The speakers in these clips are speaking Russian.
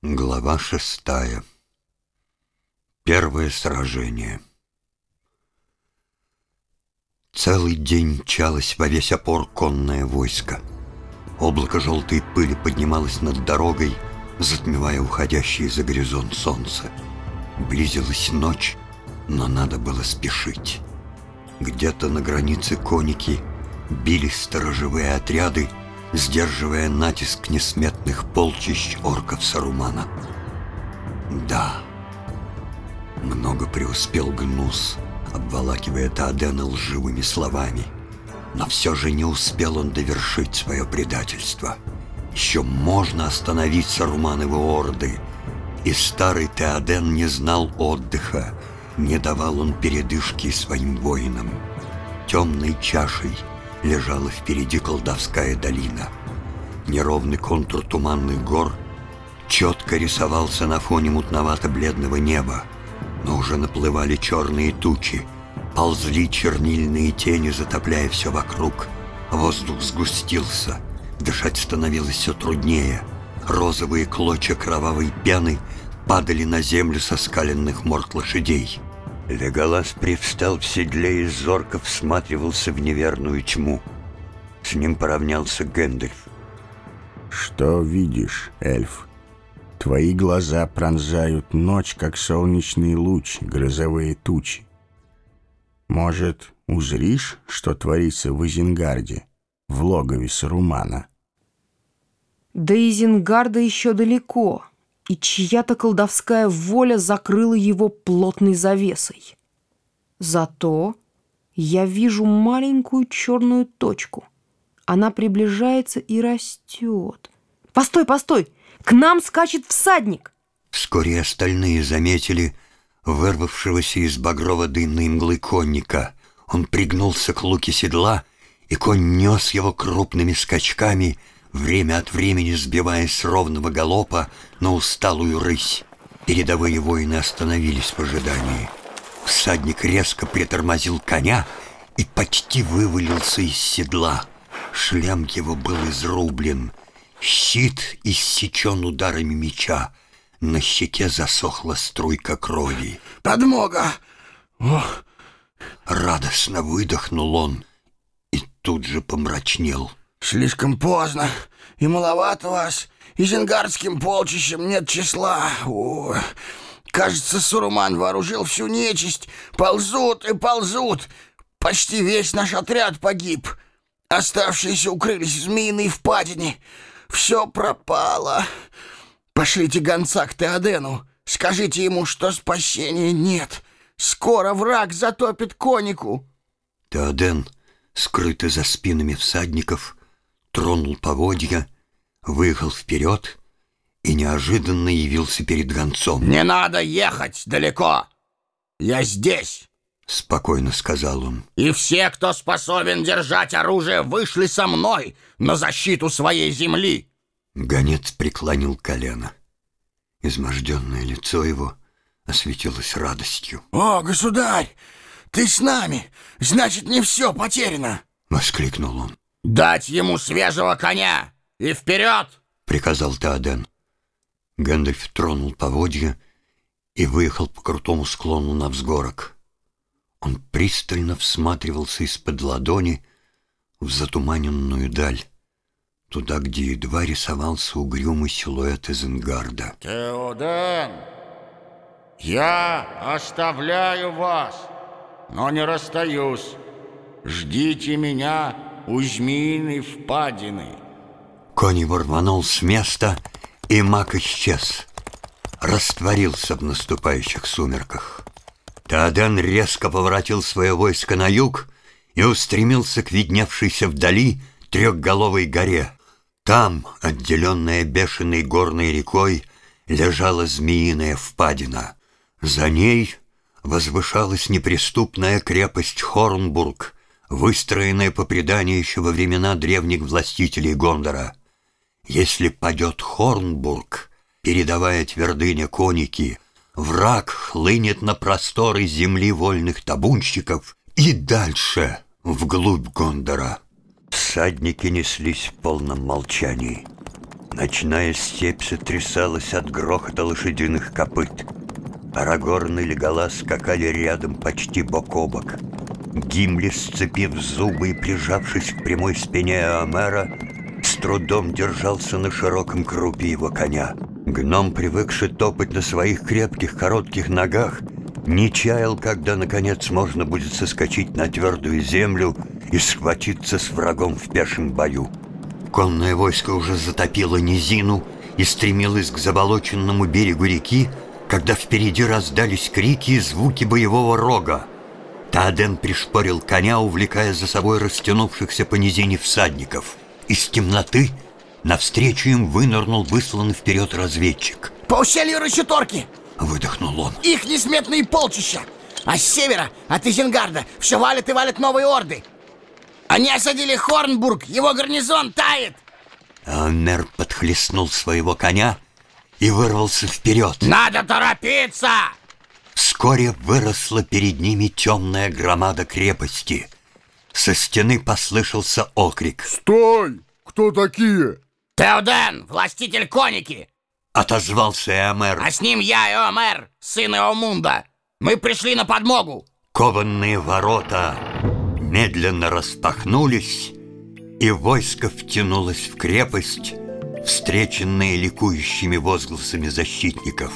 Глава шестая. Первое сражение. Целый день мчалось во весь опор конное войско. Облако желтой пыли поднималось над дорогой, затмевая уходящее за горизонт солнце. Близилась ночь, но надо было спешить. Где-то на границе коники бились сторожевые отряды, сдерживая натиск несметных полчищ орков Сарумана. Да, много преуспел Гнус, обволакивая Таадена лживыми словами. Но все же не успел он довершить свое предательство. Еще можно остановить Сарумановы орды, и старый Теоден не знал отдыха, не давал он передышки своим воинам. Темной чашей — лежала впереди колдовская долина. Неровный контур туманных гор четко рисовался на фоне мутновато-бледного неба, но уже наплывали черные тучи, ползли чернильные тени, затопляя все вокруг. Воздух сгустился, дышать становилось все труднее. Розовые клочья кровавой пены падали на землю со скаленных морд лошадей. Леголас привстал в седле и зорко всматривался в неверную тьму. С ним поравнялся Гэндальф. «Что видишь, эльф? Твои глаза пронзают ночь, как солнечный луч, грозовые тучи. Может, узришь, что творится в Изенгарде, в логове Сарумана?» До Изенгарда еще далеко и чья-то колдовская воля закрыла его плотной завесой. Зато я вижу маленькую черную точку. Она приближается и растет. Постой, постой! К нам скачет всадник! Вскоре остальные заметили вырвавшегося из багрово-дымной мглы конника. Он пригнулся к луке седла, и конь нес его крупными скачками — время от времени сбиваясь с ровного галопа на усталую рысь. Передовые воины остановились в ожидании. Всадник резко притормозил коня и почти вывалился из седла. Шлем его был изрублен, щит иссечен ударами меча. На щеке засохла струйка крови. «Подмога! Ох!» Радостно выдохнул он и тут же помрачнел. Слишком поздно, и маловато вас, и зенгарским полчищем нет числа. О, кажется, Суруман вооружил всю нечисть. Ползут и ползут. Почти весь наш отряд погиб. Оставшиеся укрылись в змеиной впадине. Все пропало. Пошлите гонца к Теодену. Скажите ему, что спасения нет. Скоро враг затопит конику. Теоден, скрытый за спинами всадников, тронул поводья, выехал вперед и неожиданно явился перед гонцом. «Не надо ехать далеко! Я здесь!» — спокойно сказал он. «И все, кто способен держать оружие, вышли со мной на защиту своей земли!» Гонец преклонил колено. Изможденное лицо его осветилось радостью. «О, государь, ты с нами! Значит, не все потеряно!» — воскликнул он. «Дать ему свежего коня и вперед!» — приказал Теоден. Гэндальф тронул поводья и выехал по крутому склону на взгорок. Он пристально всматривался из-под ладони в затуманенную даль, туда, где едва рисовался угрюмый силуэт Изенгарда. «Теоден, я оставляю вас, но не расстаюсь. Ждите меня у змеиной впадины. Конь рванул с места, и маг исчез. Растворился в наступающих сумерках. Теоден резко поворотил свое войско на юг и устремился к видневшейся вдали трехголовой горе. Там, отделенная бешеной горной рекой, лежала змеиная впадина. За ней возвышалась неприступная крепость Хорнбург, выстроенная по преданию еще во времена древних властителей Гондора. Если падет Хорнбург, передавая твердыня коники, враг хлынет на просторы земли вольных табунщиков и дальше, вглубь Гондора. Всадники неслись в полном молчании. Ночная степь сотрясалась от грохота лошадиных копыт. Арагорн и Леголас скакали рядом почти бок о бок. Гимли, сцепив зубы и прижавшись к прямой спине Амера, с трудом держался на широком крупе его коня. Гном, привыкший топать на своих крепких коротких ногах, не чаял, когда, наконец, можно будет соскочить на твердую землю и схватиться с врагом в пешем бою. Конное войско уже затопило низину и стремилось к заболоченному берегу реки, когда впереди раздались крики и звуки боевого рога. Тааден пришпорил коня, увлекая за собой растянувшихся по низине всадников. Из темноты навстречу им вынырнул высланный вперед разведчик. По ущелью Рощеторки! Выдохнул он. Их несметные полчища! А с севера, от Изенгарда, все валят и валят новые орды! Они осадили Хорнбург, его гарнизон тает! Амер подхлестнул своего коня и вырвался вперед. Надо торопиться! Вскоре выросла перед ними темная громада крепости. Со стены послышался окрик. «Стой! Кто такие?» Теоден, властитель коники! Отозвался Эомер. А с ним я, Эомер, сын Эомунда. Мы пришли на подмогу. Кованные ворота медленно распахнулись, и войско втянулось в крепость, встреченные ликующими возгласами защитников.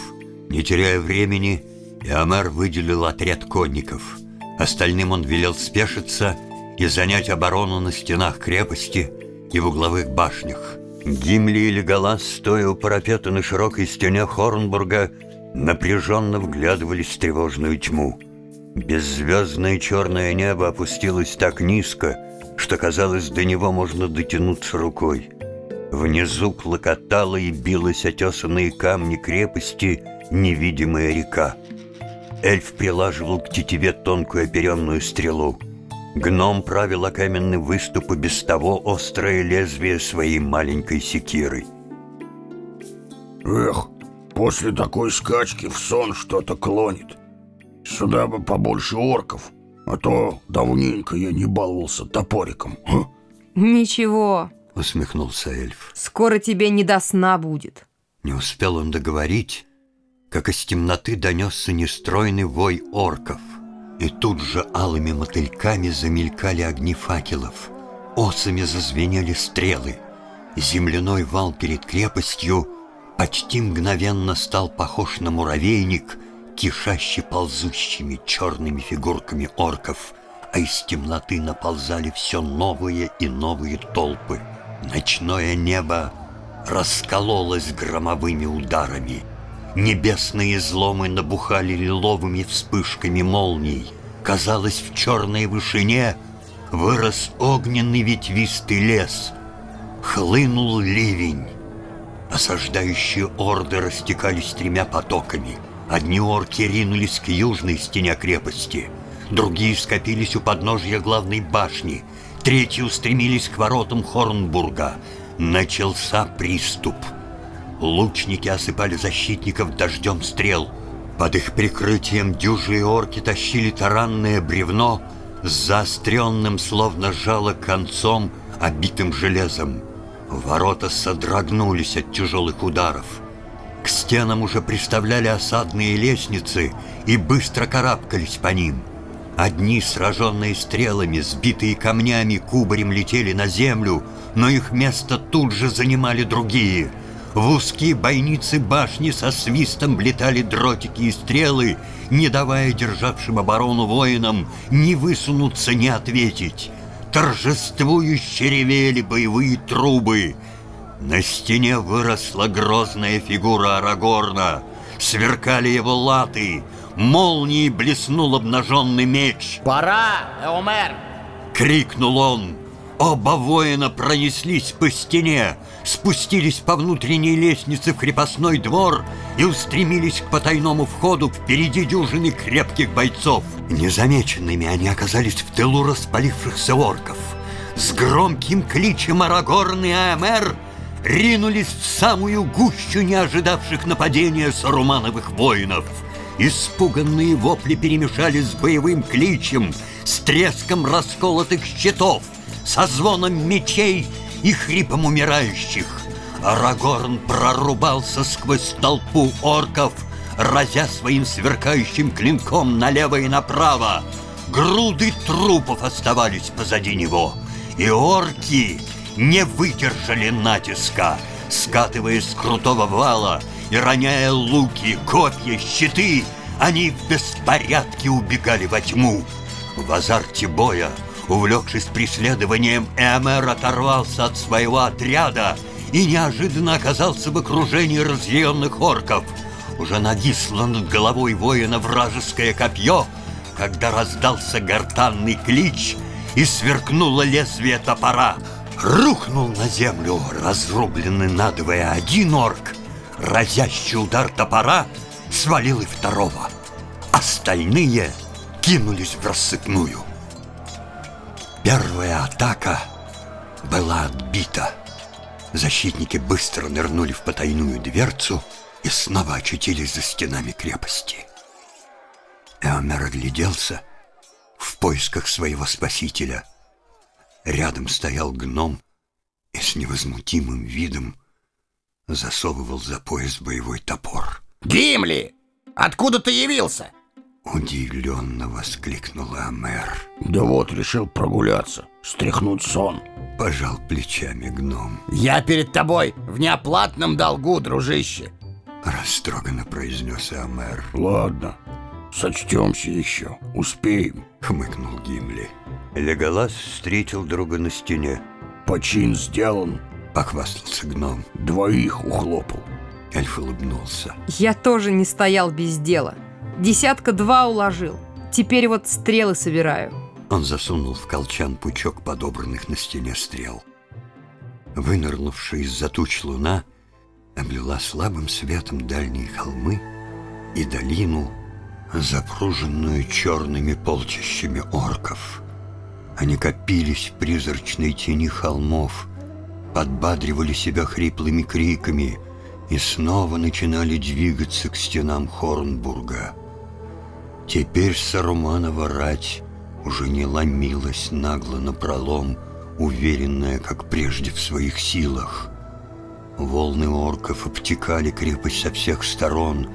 Не теряя времени, Иомер выделил отряд конников. Остальным он велел спешиться и занять оборону на стенах крепости и в угловых башнях. Гимли и Леголас, стоя у парапета на широкой стене Хорнбурга, напряженно вглядывались в тревожную тьму. Беззвездное черное небо опустилось так низко, что казалось, до него можно дотянуться рукой. Внизу клокотала и билась отесанные камни крепости невидимая река. Эльф прилаживал к тетиве тонкую оперенную стрелу. Гном правил о каменный выступ и без того острое лезвие своей маленькой секирой. Эх, после такой скачки в сон что-то клонит. Сюда бы побольше орков, а то давненько я не баловался топориком. а? Ничего, Усмехнулся эльф. скоро тебе не до сна будет. Не успел он договорить, как из темноты донесся нестройный вой орков. И тут же алыми мотыльками замелькали огни факелов. Осами зазвенели стрелы. Земляной вал перед крепостью почти мгновенно стал похож на муравейник, кишащий ползущими черными фигурками орков, а из темноты наползали все новые и новые толпы. Ночное небо раскололось громовыми ударами. Небесные изломы набухали лиловыми вспышками молний. Казалось, в черной вышине вырос огненный ветвистый лес. Хлынул ливень. Осаждающие орды растекались тремя потоками. Одни орки ринулись к южной стене крепости, другие скопились у подножья главной башни, третьи устремились к воротам Хорнбурга. Начался приступ. Лучники осыпали защитников дождем стрел. Под их прикрытием дюжи и орки тащили таранное бревно с заостренным, словно жало, концом, обитым железом. Ворота содрогнулись от тяжелых ударов. К стенам уже приставляли осадные лестницы и быстро карабкались по ним. Одни, сраженные стрелами, сбитые камнями, кубарем летели на землю, но их место тут же занимали другие. В узкие бойницы башни со свистом влетали дротики и стрелы, не давая державшим оборону воинам ни высунуться, ни ответить. Торжествующе ревели боевые трубы. На стене выросла грозная фигура Арагорна. Сверкали его латы. Молнией блеснул обнаженный меч. Пора, Эомер! Крикнул он. Оба воина пронеслись по стене, спустились по внутренней лестнице в крепостной двор и устремились к потайному входу впереди дюжины крепких бойцов. Незамеченными они оказались в тылу распалившихся орков. С громким кличем Арагорн и Аэмер ринулись в самую гущу неожидавших нападения сарумановых воинов. Испуганные вопли перемешались с боевым кличем, с треском расколотых щитов, со звоном мечей и хрипом умирающих. Арагорн прорубался сквозь толпу орков, разя своим сверкающим клинком налево и направо. Груды трупов оставались позади него, и орки не выдержали натиска, скатываясь с крутого вала и роняя луки, копья, щиты, они в беспорядке убегали во тьму. В азарте боя, увлекшись преследованием, Эмер оторвался от своего отряда и неожиданно оказался в окружении разъяренных орков. Уже нависло над головой воина вражеское копье, когда раздался гортанный клич и сверкнуло лезвие топора. Рухнул на землю, разрубленный надвое один орк. Разящий удар топора свалил и второго. Остальные кинулись в рассыпную. Первая атака была отбита. Защитники быстро нырнули в потайную дверцу и снова очутились за стенами крепости. Эомер огляделся в поисках своего спасителя. Рядом стоял гном и с невозмутимым видом засовывал за пояс боевой топор. Гимли! Откуда ты явился? Удивленно воскликнул Амер. Да вот решил прогуляться, стряхнуть сон. Пожал плечами гном. Я перед тобой в неоплатном долгу, дружище. Растроганно произнес Амер. Ладно, сочтемся еще, успеем. Хмыкнул Гимли. Леголас встретил друга на стене. Почин сделан, Похвастался гном. двоих ухлопал. Эльф улыбнулся. Я тоже не стоял без дела. Десятка два уложил. Теперь вот стрелы собираю. Он засунул в колчан пучок подобранных на стене стрел. Вынырнувшая из-за туч луна облила слабым светом дальние холмы и долину, запруженную черными полчищами орков. Они копились в призрачной тени холмов, подбадривали себя хриплыми криками и снова начинали двигаться к стенам Хорнбурга. Теперь Саруманова рать уже не ломилась нагло напролом, уверенная, как прежде, в своих силах. Волны орков обтекали крепость со всех сторон,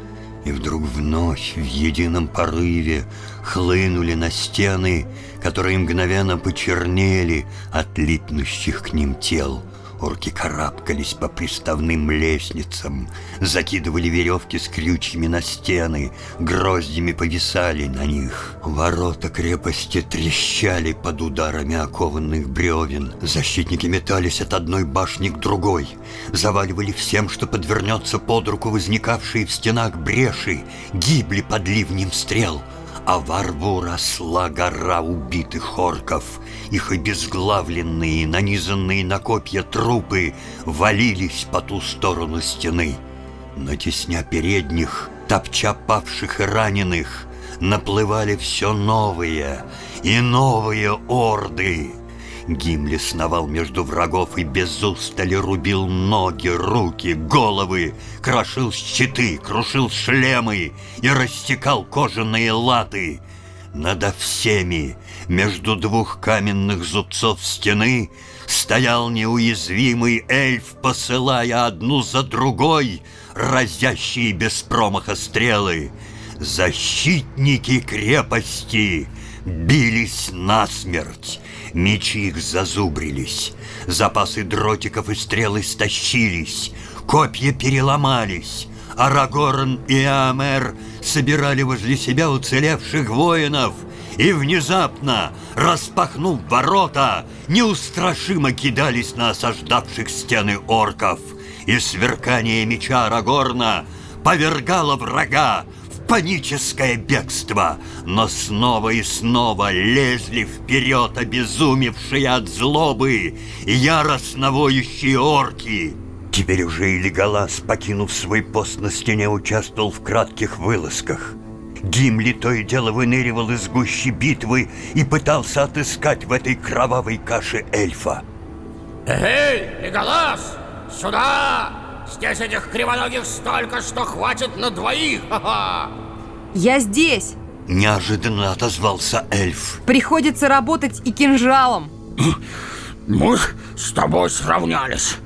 и вдруг вновь в едином порыве хлынули на стены, которые мгновенно почернели от липнущих к ним тел. Орки карабкались по приставным лестницам, закидывали веревки с крючьями на стены, гроздями повисали на них. Ворота крепости трещали под ударами окованных бревен. Защитники метались от одной башни к другой, заваливали всем, что подвернется под руку возникавшие в стенах бреши, гибли под ливнем стрел — а во рву росла гора убитых орков. Их обезглавленные, нанизанные на копья трупы валились по ту сторону стены. Натесня передних, топча павших и раненых, наплывали все новые и новые орды. Гимли сновал между врагов и без устали рубил ноги, руки, головы, крошил щиты, крушил шлемы и растекал кожаные латы. Надо всеми, между двух каменных зубцов стены, стоял неуязвимый эльф, посылая одну за другой разящие без промаха стрелы. Защитники крепости бились насмерть, Мечи их зазубрились, запасы дротиков и стрел истощились, копья переломались. Арагорн и Амер собирали возле себя уцелевших воинов и внезапно, распахнув ворота, неустрашимо кидались на осаждавших стены орков, и сверкание меча Арагорна повергало врага паническое бегство, но снова и снова лезли вперед обезумевшие от злобы яростно воющие орки. Теперь уже и покинув свой пост на стене, участвовал в кратких вылазках. Гимли то и дело выныривал из гущи битвы и пытался отыскать в этой кровавой каше эльфа. Эй, Леголас, сюда! Здесь этих кривоногих столько, что хватит на двоих! Ха-ха! Я здесь. Неожиданно отозвался эльф. Приходится работать и кинжалом. Мы с тобой сравнялись.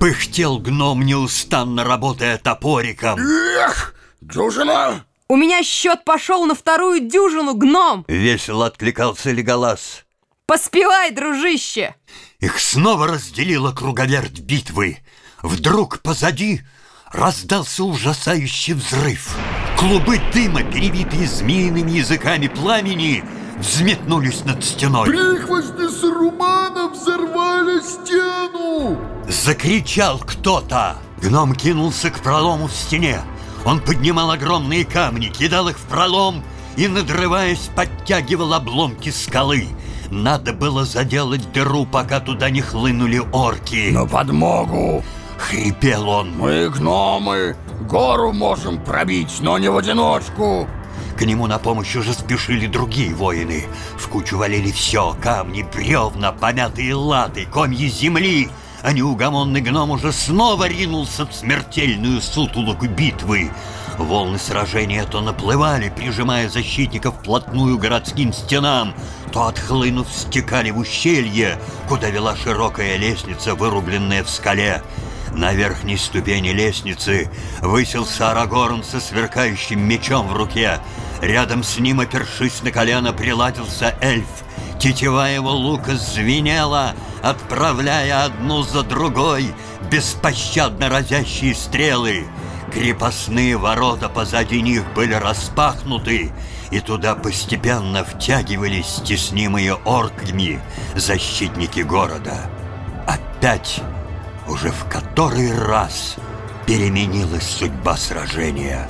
Пыхтел гном, неустанно работая топориком. Эх, дюжина! У меня счет пошел на вторую дюжину, гном! Весело откликался Леголас. Поспевай, дружище! Их снова разделила круговерть битвы. Вдруг позади раздался ужасающий взрыв. Клубы дыма, перевитые змеиными языками пламени, взметнулись над стеной. Прихвостни Сарумана взорвали стену! Закричал кто-то. Гном кинулся к пролому в стене. Он поднимал огромные камни, кидал их в пролом и, надрываясь, подтягивал обломки скалы. Надо было заделать дыру, пока туда не хлынули орки. На подмогу! Хрипел он. Мы, гномы, гору можем пробить, но не в одиночку. К нему на помощь уже спешили другие воины. В кучу валили все — камни, бревна, помятые латы, комья земли. А неугомонный гном уже снова ринулся в смертельную сутулоку битвы. Волны сражения то наплывали, прижимая защитников вплотную городским стенам, то, отхлынув, стекали в ущелье, куда вела широкая лестница, вырубленная в скале. На верхней ступени лестницы высился Арагорн со сверкающим мечом в руке. Рядом с ним, опершись на колено, приладился эльф. Тетива его лука звенела, отправляя одну за другой беспощадно разящие стрелы. Крепостные ворота позади них были распахнуты, и туда постепенно втягивались стеснимые орками защитники города. Опять уже в который раз переменилась судьба сражения.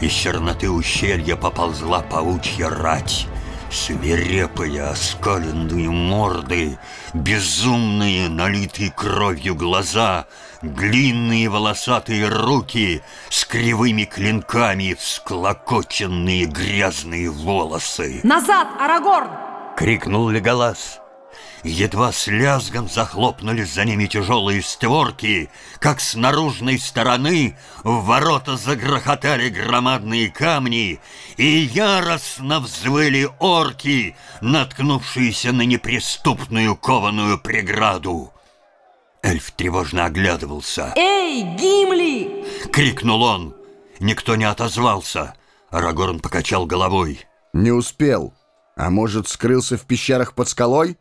Из черноты ущелья поползла паучья рать. Свирепые, оскаленные морды, безумные, налитые кровью глаза, длинные волосатые руки с кривыми клинками, всклокоченные грязные волосы. Назад, Арагорн! — крикнул Леголас. Едва с лязгом захлопнулись за ними тяжелые створки, как с наружной стороны в ворота загрохотали громадные камни, и яростно взвыли орки, наткнувшиеся на неприступную кованую преграду. Эльф тревожно оглядывался. Эй, Гимли! — крикнул он. Никто не отозвался. Арагорн покачал головой. Не успел. А может, скрылся в пещерах под скалой?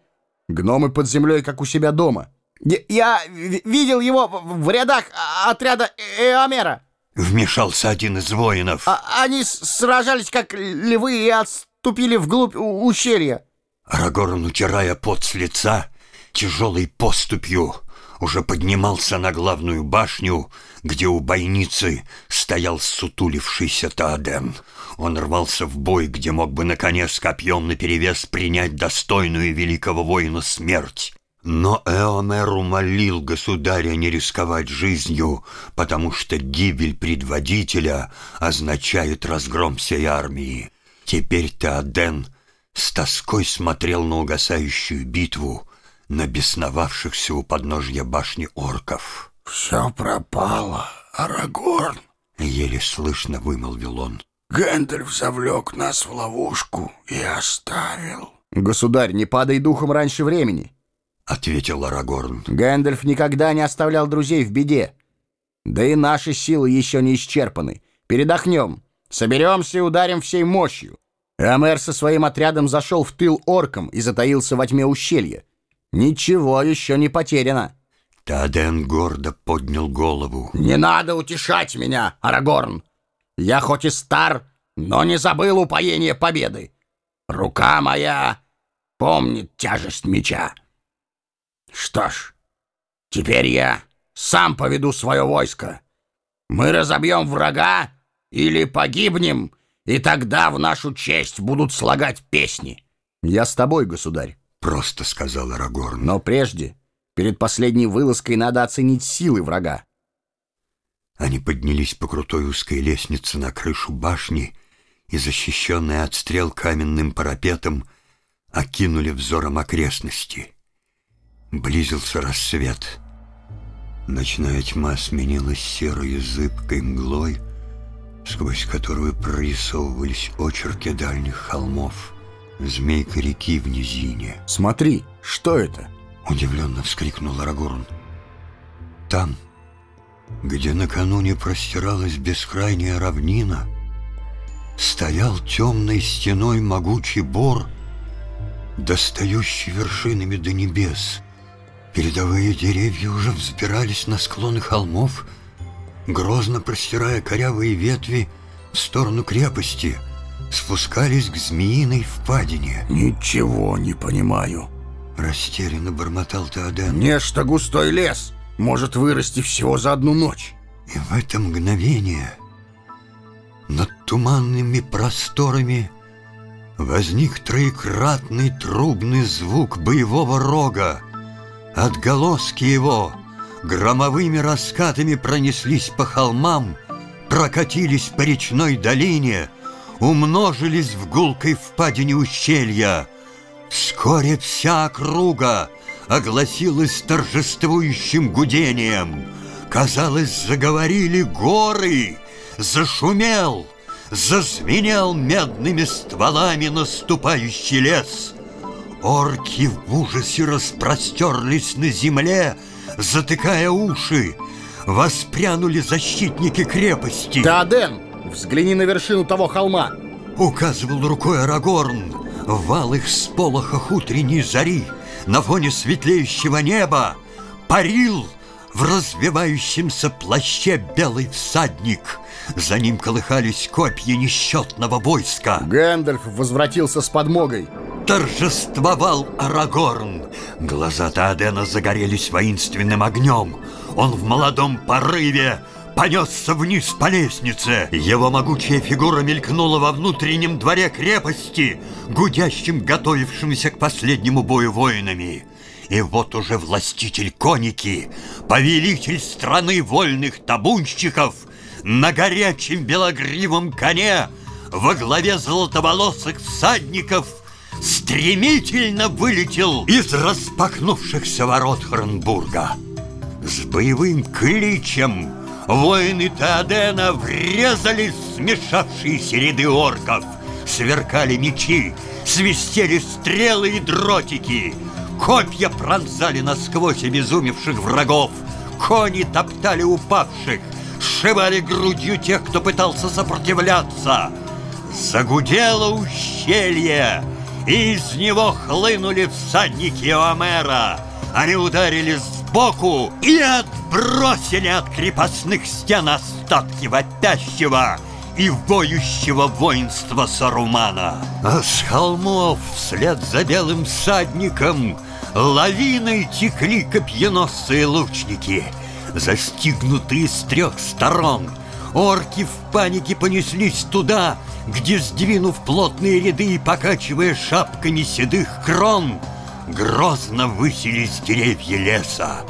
Гномы под землей, как у себя дома. Я, я ви- видел его в рядах отряда Эомера. Вмешался один из воинов. А- они сражались как львы и отступили вглубь ущелья. Арагорн, утирая пот с лица, тяжелой поступью уже поднимался на главную башню, где у бойницы стоял сутулившийся Тааден. Он рвался в бой, где мог бы, наконец, копьем наперевес принять достойную великого воина смерть. Но Эомер умолил государя не рисковать жизнью, потому что гибель предводителя означает разгром всей армии. Теперь Теоден с тоской смотрел на угасающую битву, на бесновавшихся у подножья башни орков. Все пропало, Арагорн. Еле слышно вымолвил он. Гэндальф завлек нас в ловушку и оставил. Государь, не падай духом раньше времени. Ответил Арагорн. Гэндальф никогда не оставлял друзей в беде. Да и наши силы еще не исчерпаны. Передохнем. Соберемся и ударим всей мощью. Эомер со своим отрядом зашел в тыл оркам и затаился во тьме ущелья. Ничего еще не потеряно. Тааден гордо поднял голову. Не надо утешать меня, Арагорн. Я хоть и стар, но не забыл упоение победы. Рука моя помнит тяжесть меча. Что ж, теперь я сам поведу свое войско. Мы разобьем врага или погибнем, и тогда в нашу честь будут слагать песни. Я с тобой, государь. Просто сказал Арагорн. Но прежде, перед последней вылазкой надо оценить силы врага. Они поднялись по крутой узкой лестнице на крышу башни и, защищенные от стрел каменным парапетом, окинули взором окрестности. Близился рассвет. Ночная тьма сменилась серой зыбкой мглой, сквозь которую прорисовывались очерки дальних холмов, змейка реки в низине. Смотри, что это? Удивленно вскрикнул Арагорн. Там, где накануне простиралась бескрайняя равнина, стоял темной стеной могучий бор, достающий вершинами до небес. Передовые деревья уже взбирались на склоны холмов, грозно простирая корявые ветви в сторону крепости, спускались к змеиной впадине. Ничего не понимаю. Растерянно бормотал Теоден. Нечто густой лес может вырасти всего за одну ночь. И в это мгновение над туманными просторами возник троекратный трубный звук боевого рога. Отголоски его громовыми раскатами пронеслись по холмам, прокатились по речной долине, умножились в гулкой впадине ущелья. Вскоре вся округа огласилась торжествующим гудением. Казалось, заговорили горы, зашумел, зазвенел медными стволами наступающий лес. Орки в ужасе распростерлись на земле, затыкая уши. Воспрянули защитники крепости. Теоден, взгляни на вершину того холма. Указывал рукой Арагорн в валых сполохах утренней зари на фоне светлеющего неба парил в развивающемся плаще белый всадник. За ним колыхались копья несчетного войска. Гэндальф возвратился с подмогой. Торжествовал Арагорн. Глаза Таадена загорелись воинственным огнем. Он в молодом порыве понесся вниз по лестнице. Его могучая фигура мелькнула во внутреннем дворе крепости, гудящим, готовившимся к последнему бою воинами. И вот уже властитель коники, повелитель страны вольных табунщиков, на горячем белогривом коне во главе золотоволосых всадников стремительно вылетел из распахнувшихся ворот Хронбурга. С боевым кличем воины Теодена врезались в смешавшиеся ряды орков. Сверкали мечи, свистели стрелы и дротики. Копья пронзали насквозь обезумевших врагов. Кони топтали упавших, сшивали грудью тех, кто пытался сопротивляться. Загудело ущелье, и из него хлынули всадники Омера. Они ударили сбоку и отбросили от крепостных стен остатки вопящего и воющего воинства Сарумана. А с холмов вслед за белым всадником лавиной текли копьеносые лучники, застигнутые с трех сторон. Орки в панике понеслись туда, где, сдвинув плотные ряды и покачивая шапками седых крон, грозно высились деревья леса.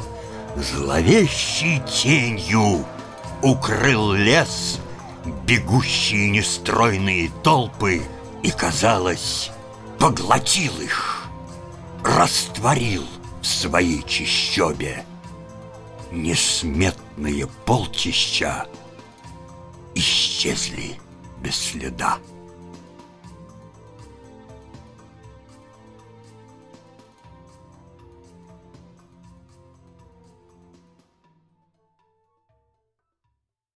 Зловещей тенью укрыл лес бегущие нестройные толпы и, казалось, поглотил их, растворил в своей чащобе. Несметные полчища исчезли без следа.